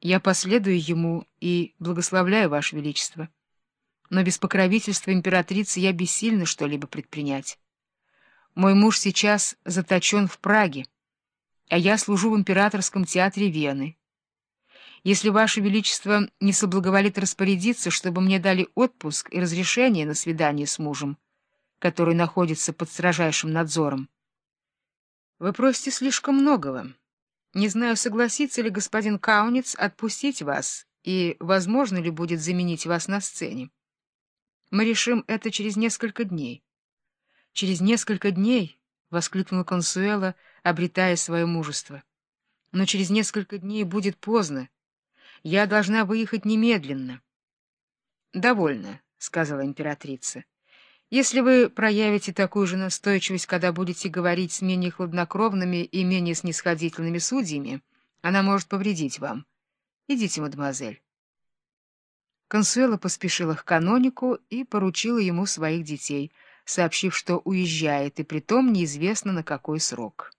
Я последую ему и благословляю, Ваше Величество. Но без покровительства императрицы я бессильна что-либо предпринять. Мой муж сейчас заточен в Праге, а я служу в императорском театре Вены. Если Ваше Величество не соблаговолит распорядиться, чтобы мне дали отпуск и разрешение на свидание с мужем, который находится под строжайшим надзором, вы просите слишком многого. Не знаю, согласится ли господин Кауниц отпустить вас и возможно ли будет заменить вас на сцене. Мы решим это через несколько дней. Через несколько дней, — воскликнула Консуэла, обретая свое мужество. Но через несколько дней будет поздно. Я должна выехать немедленно. — Довольно, — сказала императрица. Если вы проявите такую же настойчивость, когда будете говорить с менее хладнокровными и менее снисходительными судьями, она может повредить вам. Идите, мадемуазель. Консуэла поспешила к канонику и поручила ему своих детей, сообщив, что уезжает, и притом неизвестно на какой срок.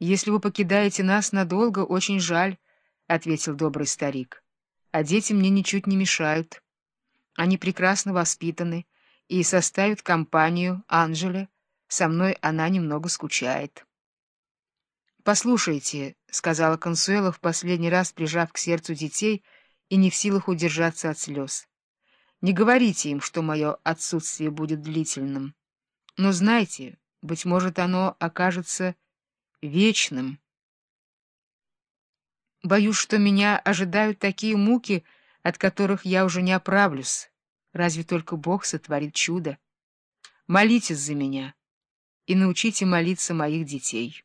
«Если вы покидаете нас надолго, очень жаль», — ответил добрый старик. «А дети мне ничуть не мешают. Они прекрасно воспитаны» и составит компанию Анжеле. Со мной она немного скучает. «Послушайте», — сказала Консуэла в последний раз, прижав к сердцу детей и не в силах удержаться от слез. «Не говорите им, что мое отсутствие будет длительным. Но знайте, быть может, оно окажется вечным. Боюсь, что меня ожидают такие муки, от которых я уже не оправлюсь». Разве только Бог сотворит чудо. Молитесь за меня и научите молиться моих детей.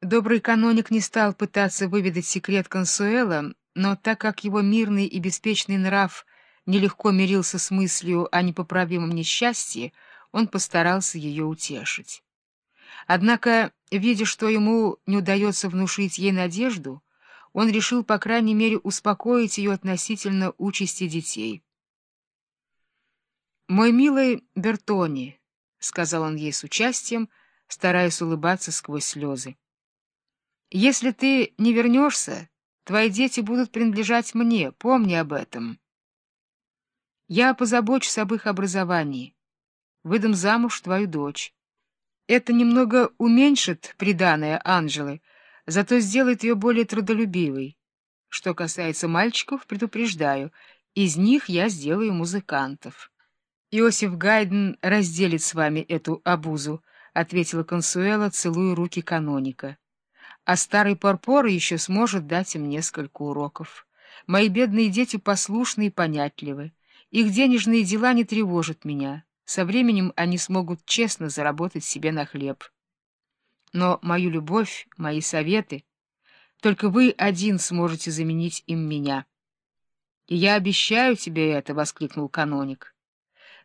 Добрый каноник не стал пытаться выведать секрет Консуэла, но так как его мирный и беспечный нрав нелегко мирился с мыслью о непоправимом несчастье, он постарался ее утешить. Однако, видя, что ему не удается внушить ей надежду, он решил, по крайней мере, успокоить ее относительно участи детей. «Мой милый Бертони», — сказал он ей с участием, стараясь улыбаться сквозь слезы, — «если ты не вернешься, твои дети будут принадлежать мне, помни об этом. Я позабочусь об их образовании, выдам замуж твою дочь. Это немного уменьшит приданое Анжелы, зато сделает ее более трудолюбивой. Что касается мальчиков, предупреждаю, из них я сделаю музыкантов». Иосиф Гайден разделит с вами эту обузу, — ответила Консуэла, целуя руки каноника. А старый Порпор еще сможет дать им несколько уроков. Мои бедные дети послушны и понятливы. Их денежные дела не тревожат меня. Со временем они смогут честно заработать себе на хлеб. Но мою любовь, мои советы, только вы один сможете заменить им меня. — И я обещаю тебе это, — воскликнул каноник.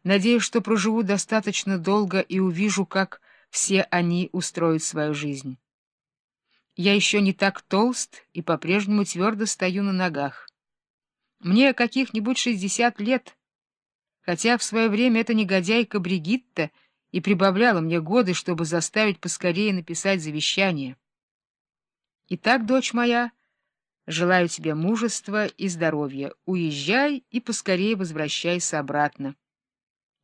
Надеюсь, что проживу достаточно долго и увижу, как все они устроят свою жизнь. Я еще не так толст и по-прежнему твердо стою на ногах. Мне каких-нибудь шестьдесят лет, хотя в свое время эта негодяйка Бригитта и прибавляла мне годы, чтобы заставить поскорее написать завещание. Итак, дочь моя, желаю тебе мужества и здоровья. Уезжай и поскорее возвращайся обратно.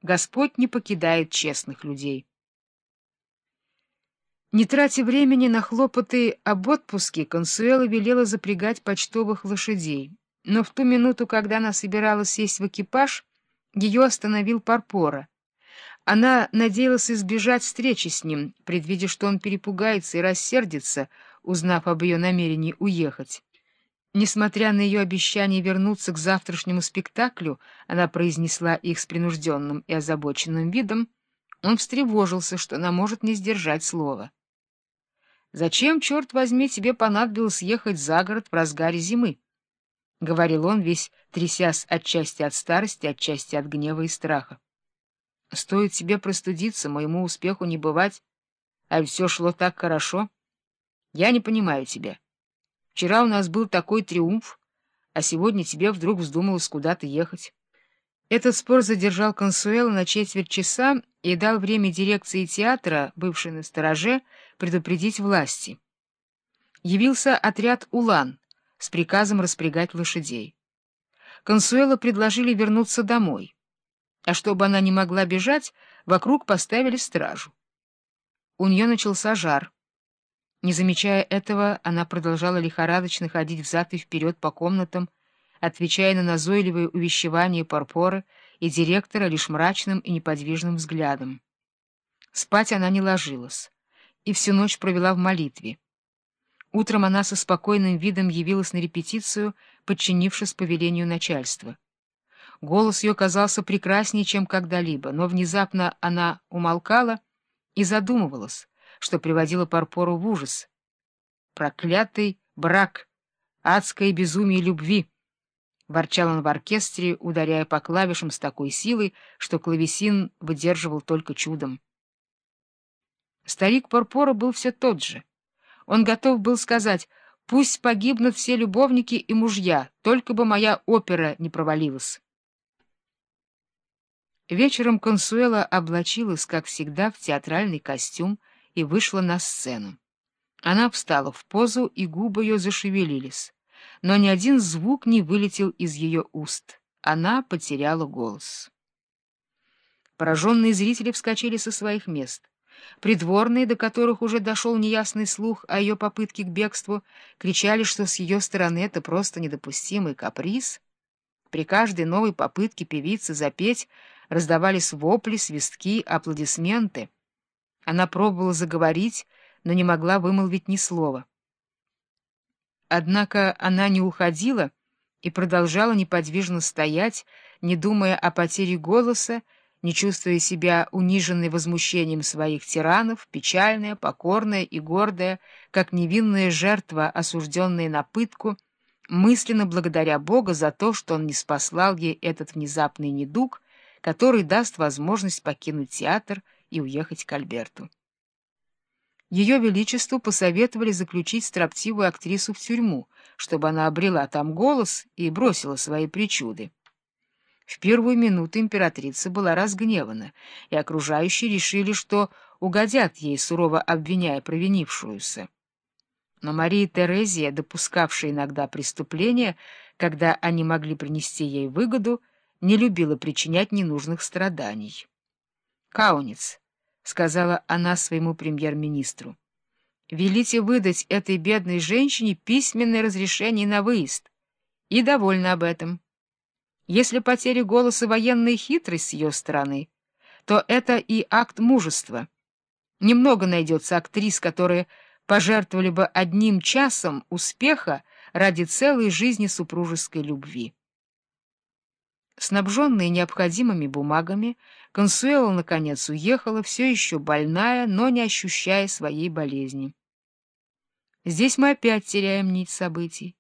Господь не покидает честных людей. Не тратя времени на хлопоты об отпуске, Консуэла велела запрягать почтовых лошадей. Но в ту минуту, когда она собиралась сесть в экипаж, ее остановил Парпора. Она надеялась избежать встречи с ним, предвидя, что он перепугается и рассердится, узнав об ее намерении уехать. Несмотря на ее обещание вернуться к завтрашнему спектаклю, она произнесла их с принужденным и озабоченным видом, он встревожился, что она может не сдержать слова. «Зачем, черт возьми, тебе понадобилось ехать за город в разгаре зимы?» — говорил он, весь трясясь отчасти от старости, отчасти от гнева и страха. «Стоит тебе простудиться, моему успеху не бывать, а все шло так хорошо. Я не понимаю тебя». Вчера у нас был такой триумф, а сегодня тебе вдруг вздумалось куда-то ехать. Этот спор задержал Консуэла на четверть часа и дал время дирекции театра, бывшей на стороже, предупредить власти. Явился отряд «Улан», с приказом распрягать лошадей. Консуэло предложили вернуться домой, а чтобы она не могла бежать, вокруг поставили стражу. У нее начался жар. Не замечая этого, она продолжала лихорадочно ходить взад и вперед по комнатам, отвечая на назойливые увещевания Парпора и директора лишь мрачным и неподвижным взглядом. Спать она не ложилась и всю ночь провела в молитве. Утром она со спокойным видом явилась на репетицию, подчинившись повелению начальства. Голос ее казался прекраснее, чем когда-либо, но внезапно она умолкала и задумывалась, что приводило Парпору в ужас. «Проклятый брак! Адское безумие любви!» — ворчал он в оркестре, ударяя по клавишам с такой силой, что клавесин выдерживал только чудом. Старик Парпора был все тот же. Он готов был сказать «Пусть погибнут все любовники и мужья, только бы моя опера не провалилась». Вечером Консуэла облачилась, как всегда, в театральный костюм и вышла на сцену. Она встала в позу, и губы ее зашевелились, но ни один звук не вылетел из ее уст. Она потеряла голос. Пораженные зрители вскочили со своих мест. Придворные, до которых уже дошел неясный слух о ее попытке к бегству, кричали, что с ее стороны это просто недопустимый каприз. При каждой новой попытке певицы запеть раздавались вопли, свистки, аплодисменты. Она пробовала заговорить, но не могла вымолвить ни слова. Однако она не уходила и продолжала неподвижно стоять, не думая о потере голоса, не чувствуя себя униженной возмущением своих тиранов, печальная, покорная и гордая, как невинная жертва, осужденная на пытку, мысленно благодаря Бога за то, что Он не спаслал ей этот внезапный недуг, который даст возможность покинуть театр и уехать к Альберту. Ее Величеству посоветовали заключить строптивую актрису в тюрьму, чтобы она обрела там голос и бросила свои причуды. В первую минуту императрица была разгневана, и окружающие решили, что угодят ей, сурово обвиняя провинившуюся. Но Мария Терезия, допускавшая иногда преступления, когда они могли принести ей выгоду, не любила причинять ненужных страданий. «Каунец», — сказала она своему премьер-министру, — «велите выдать этой бедной женщине письменное разрешение на выезд, и довольна об этом». Если потеря голоса — военная хитрость с ее стороны, то это и акт мужества. Немного найдется актрис, которые пожертвовали бы одним часом успеха ради целой жизни супружеской любви. Снабженная необходимыми бумагами, Консуэла, наконец, уехала, все еще больная, но не ощущая своей болезни. Здесь мы опять теряем нить событий.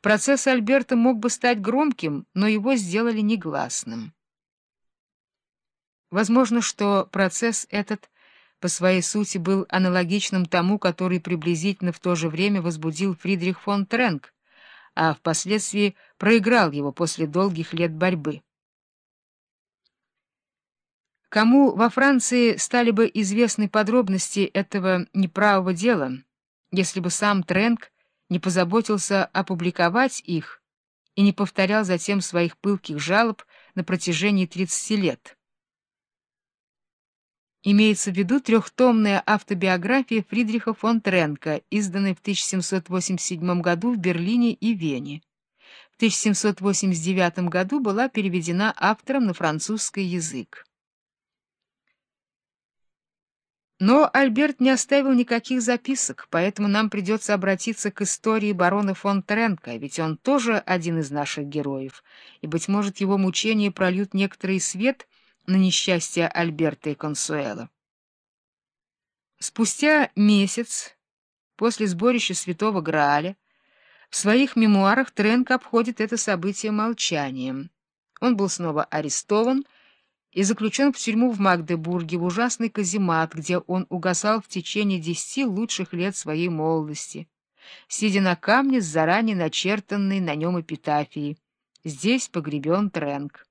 Процесс Альберта мог бы стать громким, но его сделали негласным. Возможно, что процесс этот по своей сути был аналогичным тому, который приблизительно в то же время возбудил Фридрих фон Тренк, а впоследствии проиграл его после долгих лет борьбы. Кому во Франции стали бы известны подробности этого неправого дела, если бы сам Тренк не позаботился опубликовать их и не повторял затем своих пылких жалоб на протяжении 30 лет. Имеется в виду трехтомная автобиография Фридриха фон Тренка, изданная в 1787 году в Берлине и Вене. В 1789 году была переведена автором на французский язык. Но Альберт не оставил никаких записок, поэтому нам придется обратиться к истории барона фон Тренка, ведь он тоже один из наших героев, и, быть может, его мучения прольют некоторый свет на несчастье Альберта и Консуэла. Спустя месяц после сборища Святого Грааля в своих мемуарах Тренк обходит это событие молчанием. Он был снова арестован, и заключен в тюрьму в Магдебурге, в ужасный каземат, где он угасал в течение десяти лучших лет своей молодости, сидя на камне с заранее начертанной на нем эпитафией. Здесь погребен Трэнк.